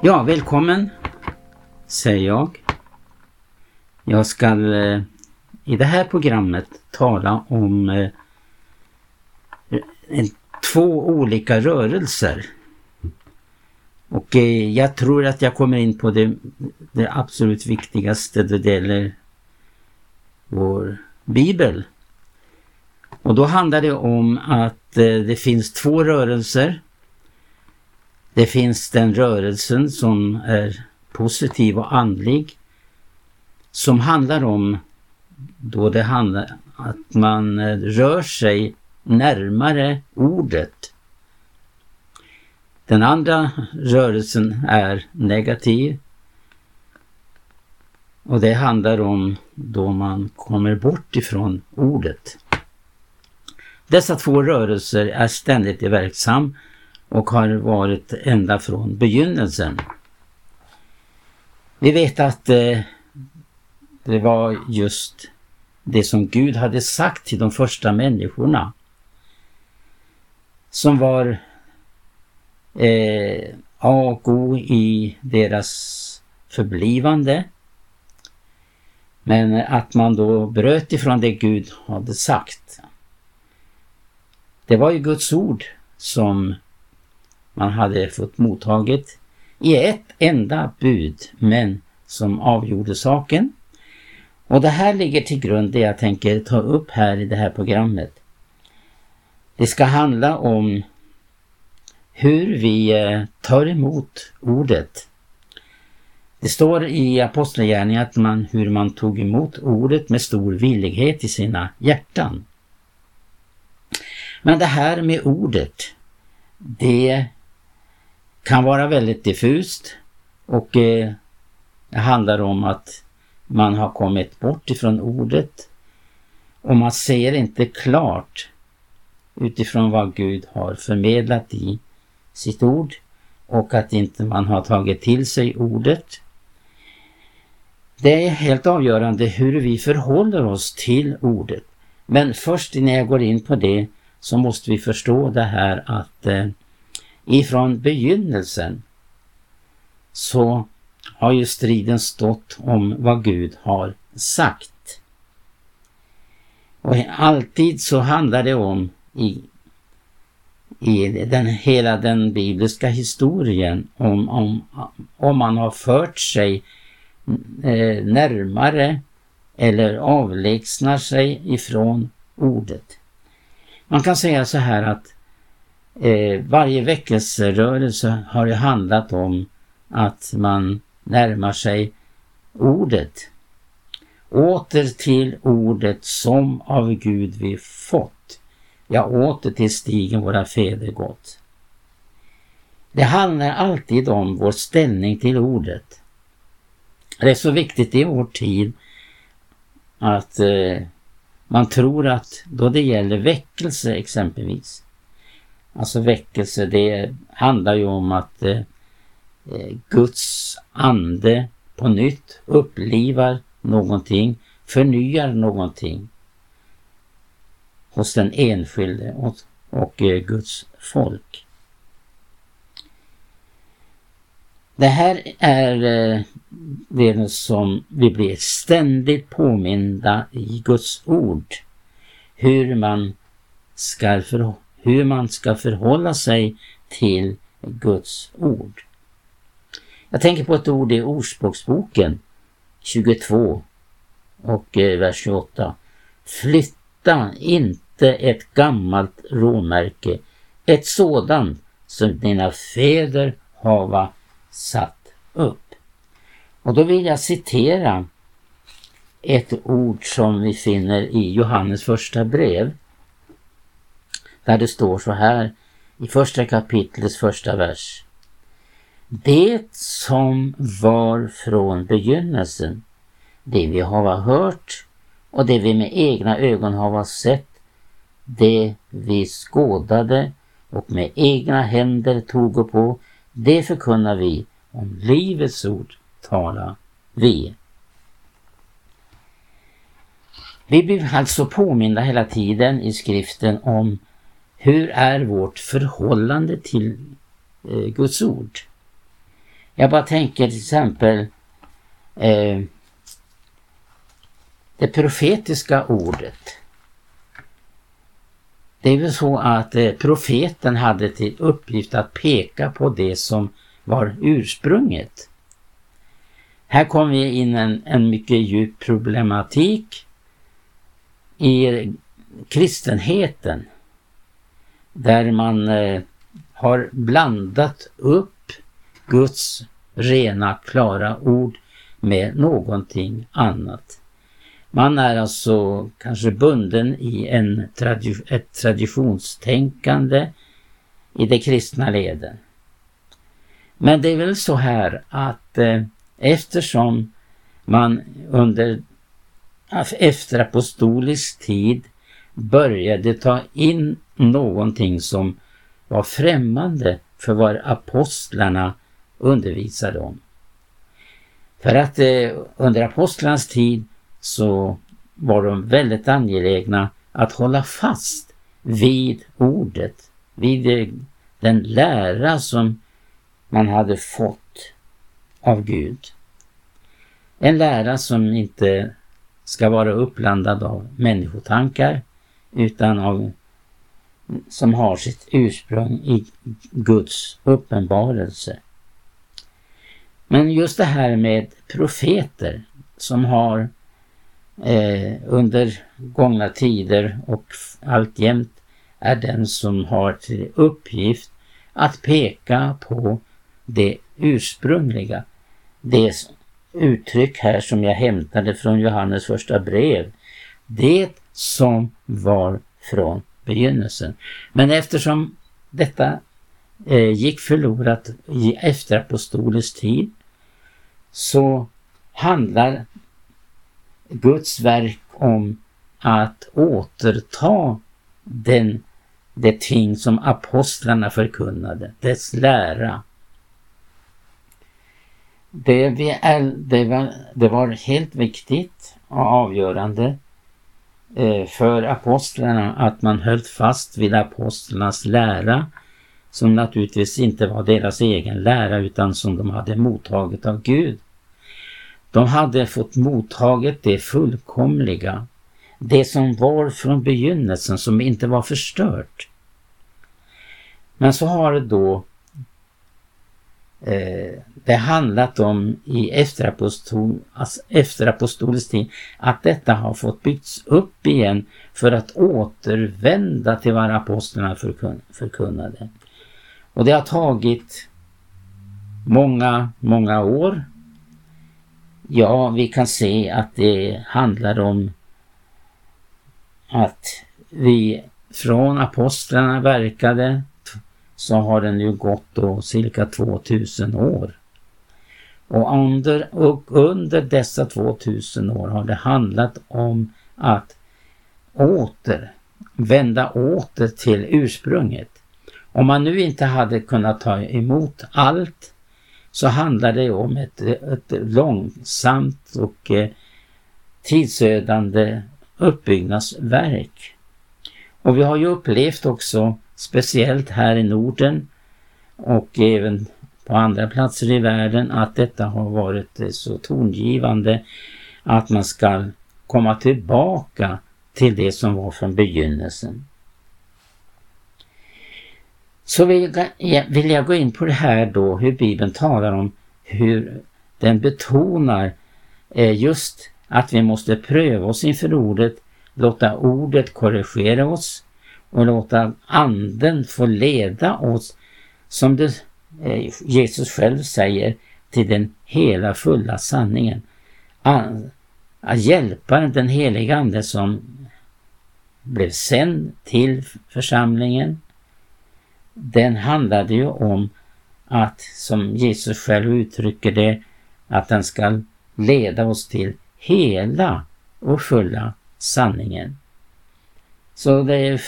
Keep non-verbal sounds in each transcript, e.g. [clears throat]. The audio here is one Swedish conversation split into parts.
Ja, välkommen säger jag. Jag ska eh, i det här programmet tala om eh, två olika rörelser. Och eh, jag tror att jag kommer in på det, det absolut viktigaste då det gäller vår bibel. Och då handlar det om att eh, det finns två rörelser det finns den rörelsen som är positiv och andlig som handlar om då det handlar att man eh, rör sig närmare ordet. Den andra rörelsen är negativ och det handlar om då man kommer bort ifrån ordet. Dessa två rörelser är ständigt verksam och har varit ända från begynnelsen. Vi vet att eh, det var just det som Gud hade sagt till de första människorna som var eh, A och O i deras förblivande. Men att man då bröt ifrån det Gud hade sagt. Det var ju Guds ord som man hade fått mottaget i ett enda bud men som avgjorde saken. Och det här ligger till grund det jag tänker ta upp här i det här programmet. Det ska handla om hur vi eh, tar emot ordet. Det står i Apostlagärningarna att man, hur man tog emot ordet med stor villighet i sina hjärtan. Men det här med ordet, det kan vara väldigt diffust och eh, det handlar om att man har kommit bort ifrån ordet och man ser inte klart utifrån vad Gud har förmedlat i sitt ord och att inte man har tagit till sig ordet. Det är helt avgörande hur vi förhåller oss till ordet. Men först innan jag går in på det så måste vi förstå det här att eh, ifrån begynnelsen så har ju striden stått om vad Gud har sagt. Och alltid så handlar det om i, i den, hela den bibliska historien om, om, om man har fört sig eh, närmare eller avlägsnar sig ifrån ordet. Man kan säga så här att eh, varje väckelserörelse har ju handlat om att man närmar sig ordet. Åter till ordet som av Gud vi fått. Ja, åter till stigen våra fäder gått. Det handlar alltid om vår ställning till ordet. Det är så viktigt i vår tid att eh, man tror att då det gäller väckelse exempelvis Alltså väckelse, det handlar ju om att eh, eh, Guds ande på nytt upplivar någonting, förnyar någonting hos den enskilde och, och eh, Guds folk. Det här är eh, det som vi blir ständigt påminda i Guds ord. Hur man ska förhålla hur man ska förhålla sig till Guds ord. Jag tänker på ett ord i Ordspråksboken 22 och eh, vers 28. Flytta inte ett gammalt råmärke, ett sådant som dina fäder hava satt upp. Och då vill jag citera ett ord som vi finner i Johannes första brev där det står så här i första kapitlets första vers. Det som var från begynnelsen, det vi har hört och det vi med egna ögon har sett, det vi skådade och med egna händer tog på, det förkunnar vi om livets ord tala vi. Vi blir alltså påminda hela tiden i skriften om hur är vårt förhållande till eh, Guds ord? Jag bara tänker till exempel eh, det profetiska ordet. Det är väl så att eh, profeten hade till uppgift att peka på det som var ursprunget. Här kommer vi in en, en mycket djup problematik i kristenheten där man eh, har blandat upp Guds rena, klara ord med någonting annat. Man är alltså kanske bunden i en tradi ett traditionstänkande i de kristna leden. Men det är väl så här att eh, eftersom man under efter apostolisk tid började ta in någonting som var främmande för vad apostlarna undervisade om. För att eh, under apostlarnas tid så var de väldigt angelägna att hålla fast vid ordet, vid eh, den lära som man hade fått av Gud. En lära som inte ska vara uppblandad av människotankar utan av som har sitt ursprung i Guds uppenbarelse. Men just det här med profeter som har eh, under gångna tider och alltjämt är den som har till uppgift att peka på det ursprungliga. Det uttryck här som jag hämtade från Johannes första brev. Det som var från begynnelsen. Men eftersom detta eh, gick förlorat i efterapostolisk tid så handlar Guds verk om att återta den, det ting som apostlarna förkunnade, dess lära. Det, vi är, det, var, det var helt viktigt och avgörande Eh, för apostlarna att man höll fast vid apostlarnas lära som naturligtvis inte var deras egen lära utan som de hade mottagit av Gud. De hade fått mottaget det fullkomliga, det som var från begynnelsen, som inte var förstört. Men så har det då eh, det handlat om i efterapostol, alltså efterapostolisk tid att detta har fått byggts upp igen för att återvända till vad apostlarna förkun, förkunnade. Och det har tagit många, många år Ja, vi kan se att det handlar om att vi från apostlarna verkade så har den ju gått då cirka 2000 år. Och under, och under dessa 2000 år har det handlat om att åter vända åter till ursprunget. Om man nu inte hade kunnat ta emot allt så handlar det om ett, ett långsamt och eh, tidsödande uppbyggnadsverk. Och vi har ju upplevt också, speciellt här i Norden och även på andra platser i världen, att detta har varit eh, så tongivande att man ska komma tillbaka till det som var från begynnelsen. Så vill jag gå in på det här då, hur Bibeln talar om hur den betonar eh, just att vi måste pröva oss inför ordet, låta ordet korrigera oss och låta anden få leda oss som det, eh, Jesus själv säger till den hela fulla sanningen. Ah, ah, att hjälpa den heliga ande som blev sänd till församlingen den handlade ju om att, som Jesus själv uttrycker det, att den ska leda oss till hela och fulla sanningen. Så det är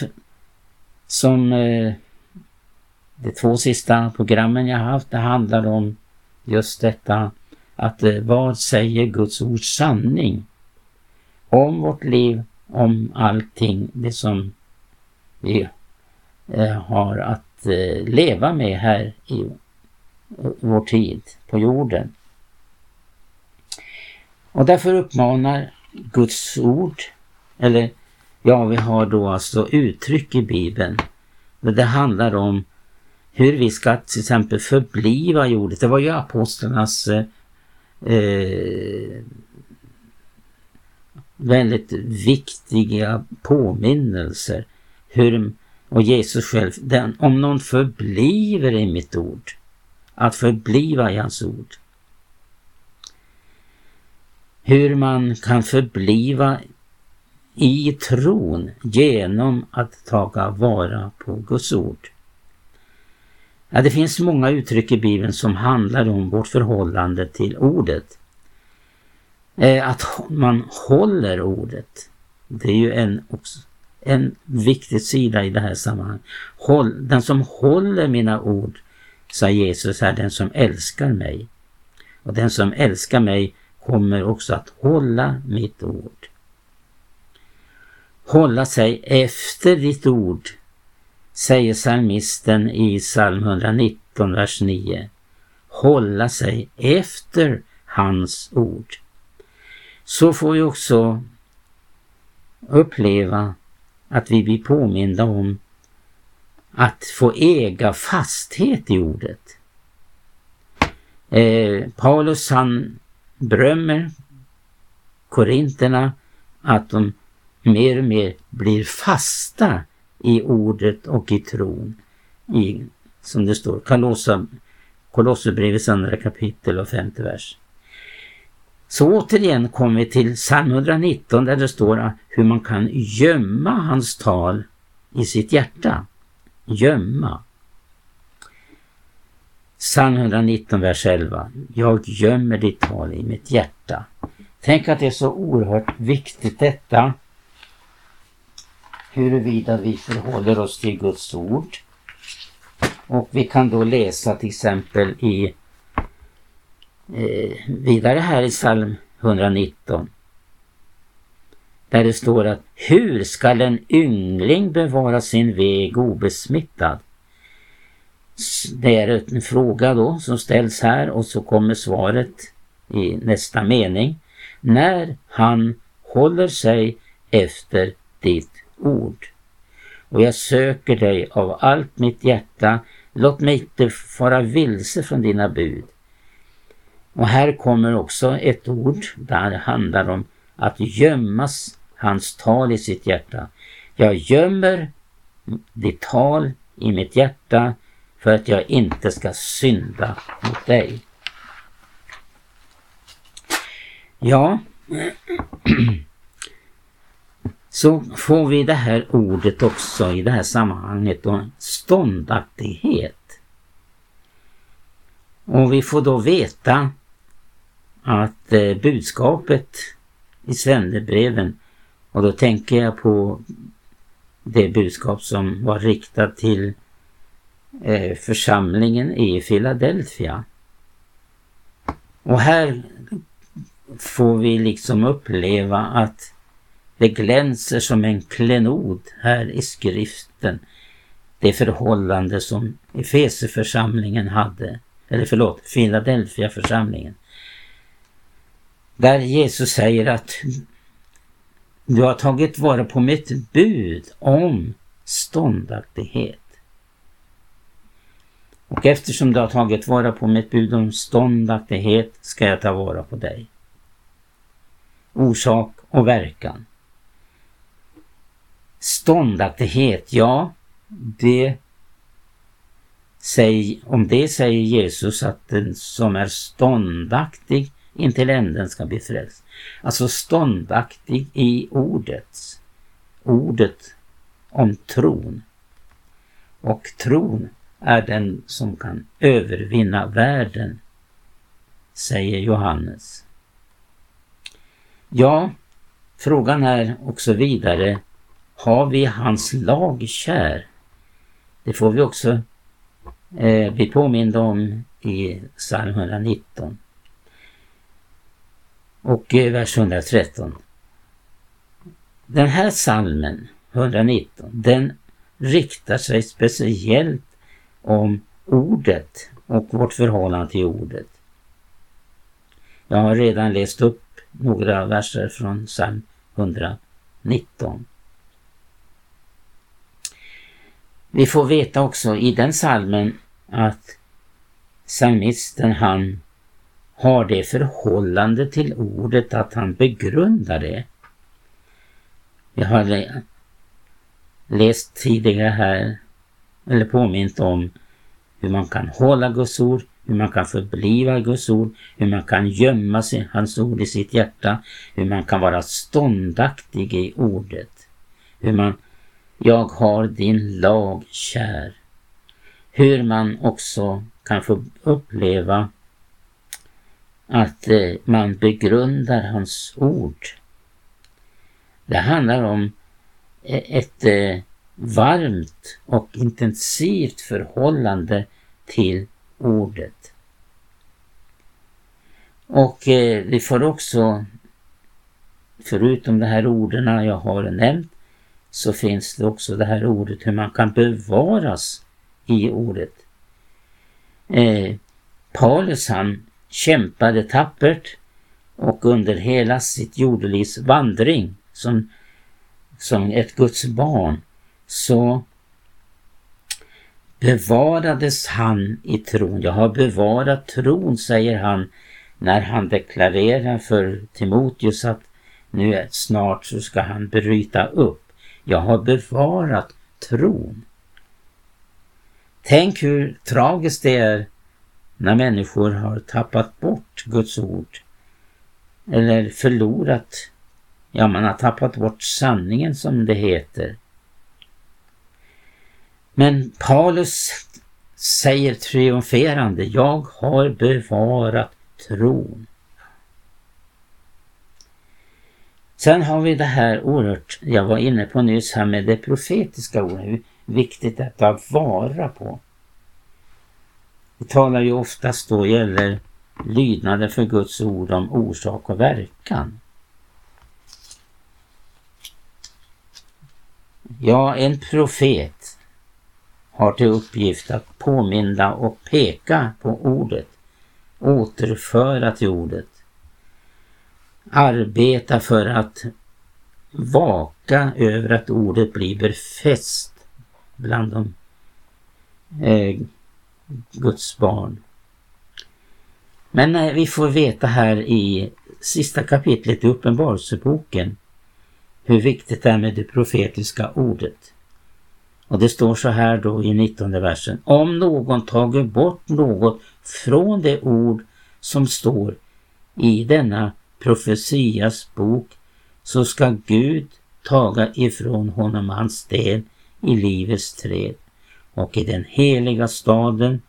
som eh, de två sista programmen jag haft, det handlar om just detta att eh, vad säger Guds ord sanning om vårt liv, om allting det som vi eh, har att Eh, leva med här i vår tid på jorden. Och därför uppmanar Guds ord, eller ja, vi har då alltså uttryck i Bibeln. Det handlar om hur vi ska till exempel förbliva i ordet. Det var ju apostlarnas eh, väldigt viktiga påminnelser. Hur, och Jesus själv, den, om någon förbliver i mitt ord, att förbliva i hans ord. Hur man kan förbliva i tron genom att taga vara på Guds ord. Ja, det finns många uttryck i Bibeln som handlar om vårt förhållande till ordet. Eh, att man håller ordet. Det är ju en, en viktig sida i det här sammanhanget. Håll, den som håller mina ord, sa Jesus, är den som älskar mig. Och den som älskar mig kommer också att hålla mitt ord. Hålla sig efter ditt ord säger psalmisten i psalm 119, vers 9. Hålla sig efter hans ord. Så får vi också uppleva att vi blir påminda om att få äga fasthet i ordet. Eh, Paulus han berömmer korinterna att de mer och mer blir fasta i ordet och i tron. I, som det står, Kolosserbrevets andra kapitel och femte vers. Så återigen kommer vi till psalm 119 där det står hur man kan gömma hans tal i sitt hjärta. Gömma. Psalm 119, vers 11. Jag gömmer ditt tal i mitt hjärta. Tänk att det är så oerhört viktigt detta huruvida vi förhåller oss till Guds ord. Och vi kan då läsa till exempel i eh, vidare här i psalm 119. Där det står att hur skall en yngling bevara sin väg obesmittad? Det är en fråga då som ställs här och så kommer svaret i nästa mening. När han håller sig efter ditt ord. Och jag söker dig av allt mitt hjärta. Låt mig inte fara vilse från dina bud. Och här kommer också ett ord där det handlar om att gömmas hans tal i sitt hjärta. Jag gömmer ditt tal i mitt hjärta för att jag inte ska synda mot dig. Ja, [clears throat] så får vi det här ordet också i det här sammanhanget då, ståndaktighet. Och vi får då veta att eh, budskapet i sändebreven, och då tänker jag på det budskap som var riktat till eh, församlingen i Philadelphia. Och här får vi liksom uppleva att det glänser som en klenod här i skriften. Det förhållande som Efeseförsamlingen hade, eller förlåt, Philadelphia församlingen. Där Jesus säger att du har tagit vara på mitt bud om ståndaktighet. Och eftersom du har tagit vara på mitt bud om ståndaktighet ska jag ta vara på dig. Orsak och verkan. Ståndaktighet, ja, det säg, om det säger Jesus att den som är ståndaktig intill änden ska bli frälst. Alltså ståndaktig i ordet. Ordet om tron. Och tron är den som kan övervinna världen, säger Johannes. Ja, frågan är också vidare har vi hans lag kär? Det får vi också eh, bli påminda om i psalm 119 och eh, vers 113. Den här psalmen 119 den riktar sig speciellt om ordet och vårt förhållande till ordet. Jag har redan läst upp några verser från psalm 119. Vi får veta också i den salmen att psalmisten han har det förhållande till ordet att han begrundar det. Jag har läst tidigare här, eller påmint om hur man kan hålla Guds ord, hur man kan förbliva Guds ord, hur man kan gömma sig, hans ord i sitt hjärta, hur man kan vara ståndaktig i ordet, hur man jag har din lag kär. Hur man också kan få uppleva att eh, man begrundar hans ord. Det handlar om eh, ett eh, varmt och intensivt förhållande till ordet. Och vi får också, förutom de här orden jag har nämnt, så finns det också det här ordet hur man kan bevaras i ordet. Eh, Paulus han kämpade tappert och under hela sitt jordelivs vandring som, som ett Guds barn så bevarades han i tron. Jag har bevarat tron, säger han när han deklarerar för Timoteus att nu snart så ska han bryta upp. Jag har bevarat tron. Tänk hur tragiskt det är när människor har tappat bort Guds ord eller förlorat, ja man har tappat bort sanningen som det heter. Men Paulus säger triumferande, jag har bevarat tron. Sen har vi det här oerhört, jag var inne på nyss här med det profetiska ordet, hur viktigt det är att ta vara på. Vi talar ju oftast då gäller lydnaden för Guds ord om orsak och verkan. Ja, en profet har till uppgift att påminna och peka på ordet, återföra till ordet arbeta för att vaka över att ordet blir befäst bland de eh, Guds barn. Men eh, vi får veta här i sista kapitlet i Uppenbarelseboken hur viktigt det är med det profetiska ordet. Och det står så här då i 19 versen. Om någon tagit bort något från det ord som står i denna profetias bok så ska Gud taga ifrån honom hans del i livets träd och i den heliga staden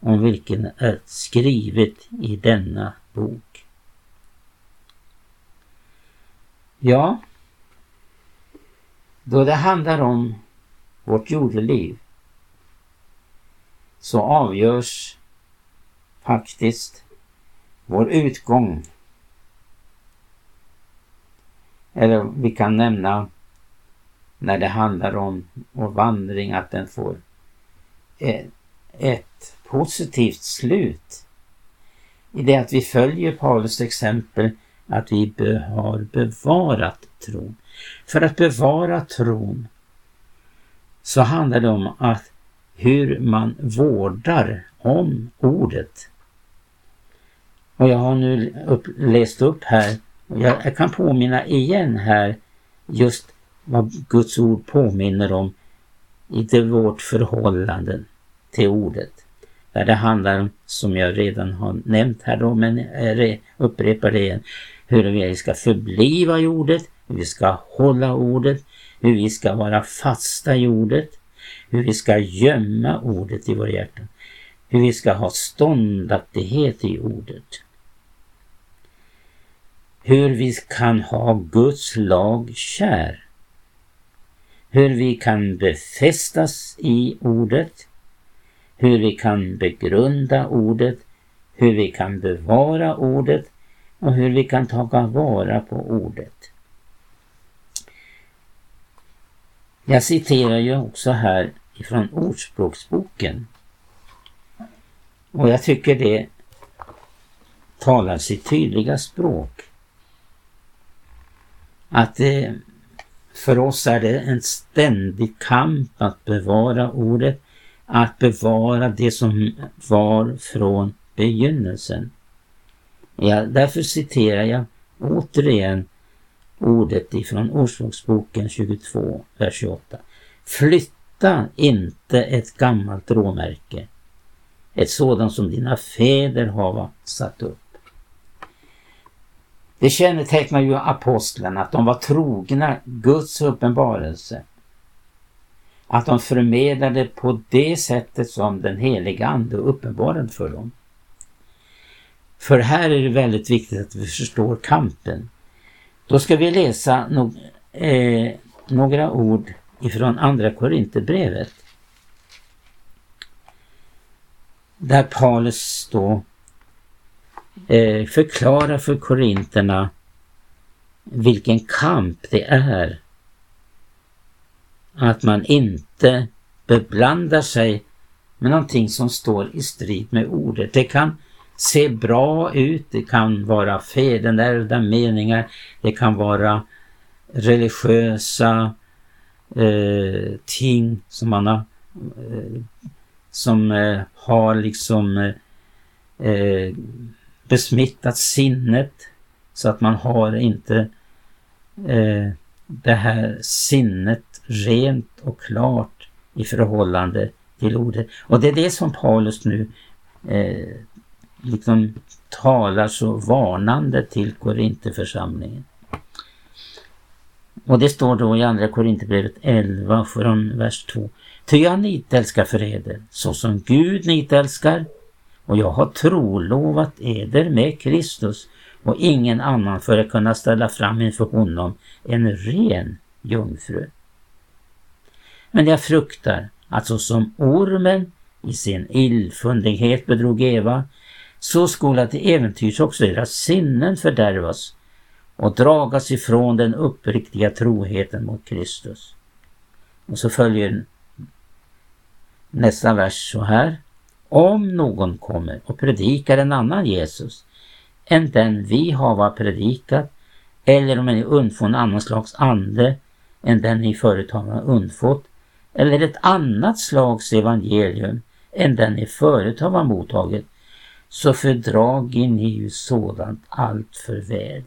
om vilken är skrivet i denna bok. Ja, då det handlar om vårt jordeliv så avgörs faktiskt vår utgång eller vi kan nämna när det handlar om vår vandring att den får ett positivt slut. I det att vi följer Paulus exempel att vi har bevarat tron. För att bevara tron så handlar det om att hur man vårdar om ordet. Och jag har nu upp, läst upp här jag kan påminna igen här just vad Guds ord påminner om i det vårt förhållande till ordet. Där det handlar om, som jag redan har nämnt här då, men jag upprepar det igen, hur vi ska förbliva i ordet, hur vi ska hålla ordet, hur vi ska vara fasta i ordet, hur vi ska gömma ordet i våra hjärtan, hur vi ska ha ståndaktighet i ordet hur vi kan ha Guds lag kär. Hur vi kan befästas i ordet, hur vi kan begrunda ordet, hur vi kan bevara ordet och hur vi kan ta vara på ordet. Jag citerar ju också här ifrån Ordspråksboken Och jag tycker det talar sitt tydliga språk. Att det, för oss är det en ständig kamp att bevara ordet, att bevara det som var från begynnelsen. Ja, därför citerar jag återigen ordet ifrån Ordspråksboken 22, vers 28. Flytta inte ett gammalt råmärke, ett sådant som dina fäder har satt upp. Det kännetecknar ju apostlarna att de var trogna Guds uppenbarelse. Att de förmedlade på det sättet som den heliga Ande uppenbarade för dem. För här är det väldigt viktigt att vi förstår kampen. Då ska vi läsa no eh, några ord ifrån Andra Korinthierbrevet. Där Paulus då eh, förklara för korinterna vilken kamp det är att man inte beblandar sig med någonting som står i strid med ordet. Det kan se bra ut, det kan vara fedenärvda meningar, det kan vara religiösa eh, ting som man har, eh, som eh, har liksom eh, eh besmittat sinnet så att man har inte eh, det här sinnet rent och klart i förhållande till ordet. Och det är det som Paulus nu eh, liksom talar så varnande till Korintheförsamlingen. Och det står då i Andra Korinthierbrevet 11 från vers 2. Ty jag nitälskar för eder, så som Gud nitälskar, och jag har trolovat eder med Kristus och ingen annan för att kunna ställa fram inför honom en ren jungfru. Men jag fruktar att så som ormen i sin illfundighet bedrog Eva, så skola till äventyrs också deras sinnen fördärvas och dragas ifrån den uppriktiga troheten mot Kristus. Och så följer nästa vers så här. Om någon kommer och predikar en annan Jesus än den vi hava predikat eller om ni undfår en annan slags ande än den ni förut har undfått eller ett annat slags evangelium än den ni förut har mottagit så fördrager ni ju sådant allt för väl.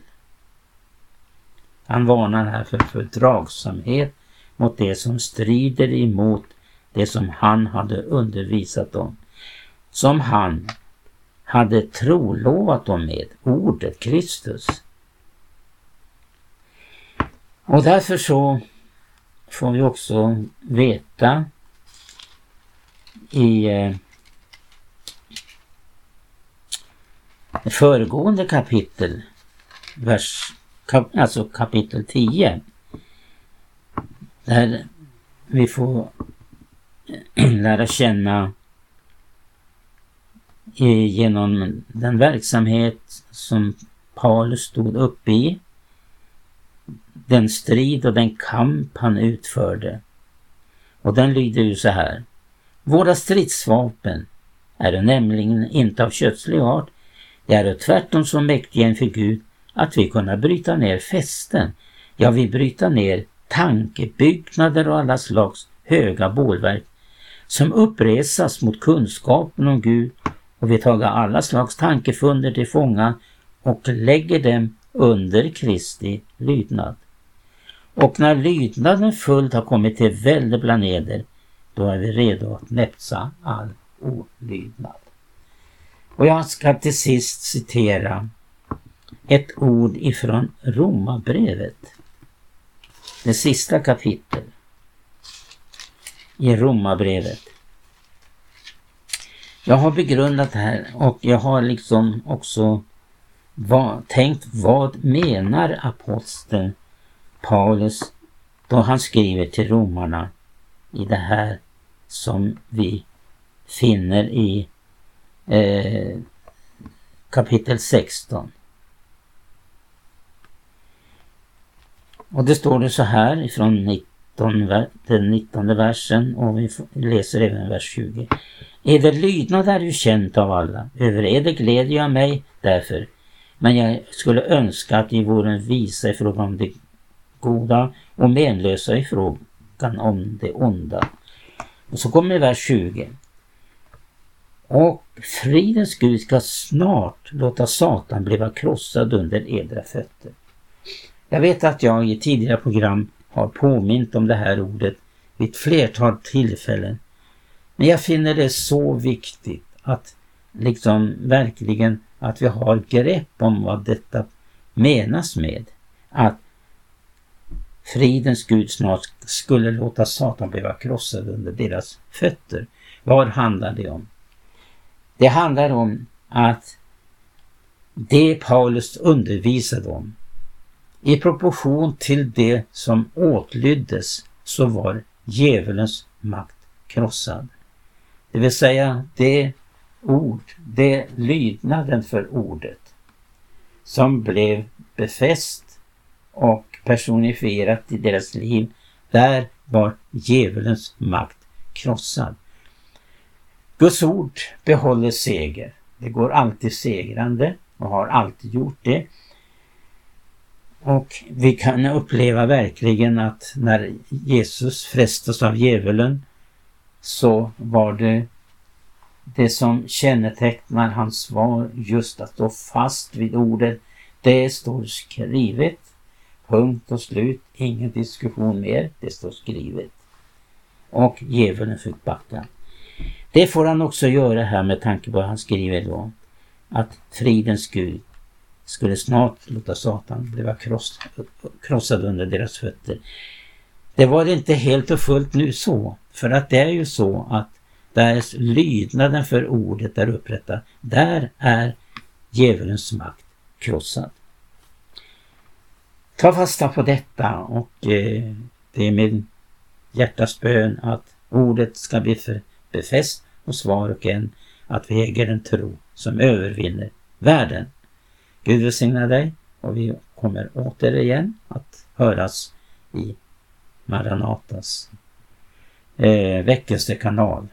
Han varnar här för fördragsamhet mot det som strider emot det som han hade undervisat om som han hade trolovat dem med, ordet Kristus. Och därför så får vi också veta i eh, föregående kapitel, vers, kap, alltså kapitel 10, där vi får [clears throat] lära känna genom den verksamhet som Paulus stod upp i, den strid och den kamp han utförde. Och den lyder ju så här. Våra stridsvapen är nämligen inte av kötslig art, det är tvärtom så mäktiga inför Gud att vi kunna bryta ner fästen, ja vi bryta ner tankebyggnader och alla slags höga bålverk som uppresas mot kunskapen om Gud och vi tager alla slags tankefunder till fånga och lägger dem under Kristi lydnad. Och när lydnaden fullt har kommit till välde bland eder, då är vi redo att näpsa all olydnad. Och jag ska till sist citera ett ord ifrån Romarbrevet. Det sista kapitlet i Romarbrevet. Jag har begrundat det här och jag har liksom också vad, tänkt vad menar aposteln Paulus då han skriver till romarna i det här som vi finner i eh, kapitel 16. Och det står det så här ifrån 19, den 19 versen och vi läser även vers 20. Eder lydnad är ju känt av alla. Över eder glädjer jag mig därför. Men jag skulle önska att ni vore visa i fråga om det goda och menlösa i frågan om det onda. Och så kommer vers 20. Och fridens Gud ska snart låta Satan bliva krossad under edra fötter. Jag vet att jag i tidigare program har påmint om det här ordet vid ett flertal tillfällen. Men jag finner det så viktigt att liksom verkligen att vi har grepp om vad detta menas med. Att fridens Gud snart skulle låta Satan bli krossad under deras fötter. Vad handlar det om? Det handlar om att det Paulus undervisade om i proportion till det som åtlyddes så var djävulens makt krossad. Det vill säga det ord, det lydnaden för ordet som blev befäst och personifierat i deras liv. Där var djävulens makt krossad. Guds ord behåller seger. Det går alltid segrande och har alltid gjort det. Och vi kan uppleva verkligen att när Jesus frestas av djävulen så var det det som kännetecknar hans svar just att stå fast vid ordet. Det står skrivet. Punkt och slut. Ingen diskussion mer. Det står skrivet. Och djävulen fick backa. Det får han också göra här med tanke på vad han skriver då. Att fridens Gud skulle snart låta Satan bli kross, krossad under deras fötter. Det var det inte helt och fullt nu så. För att det är ju så att där lydnaden för ordet är upprättad, där är djävulens makt krossad. Ta fasta på detta och eh, det är min hjärtas bön att ordet ska bli befäst hos var och en att vi äger en tro som övervinner världen. Gud välsigna dig och vi kommer återigen att höras i Maranatas eh, väckelsekanal.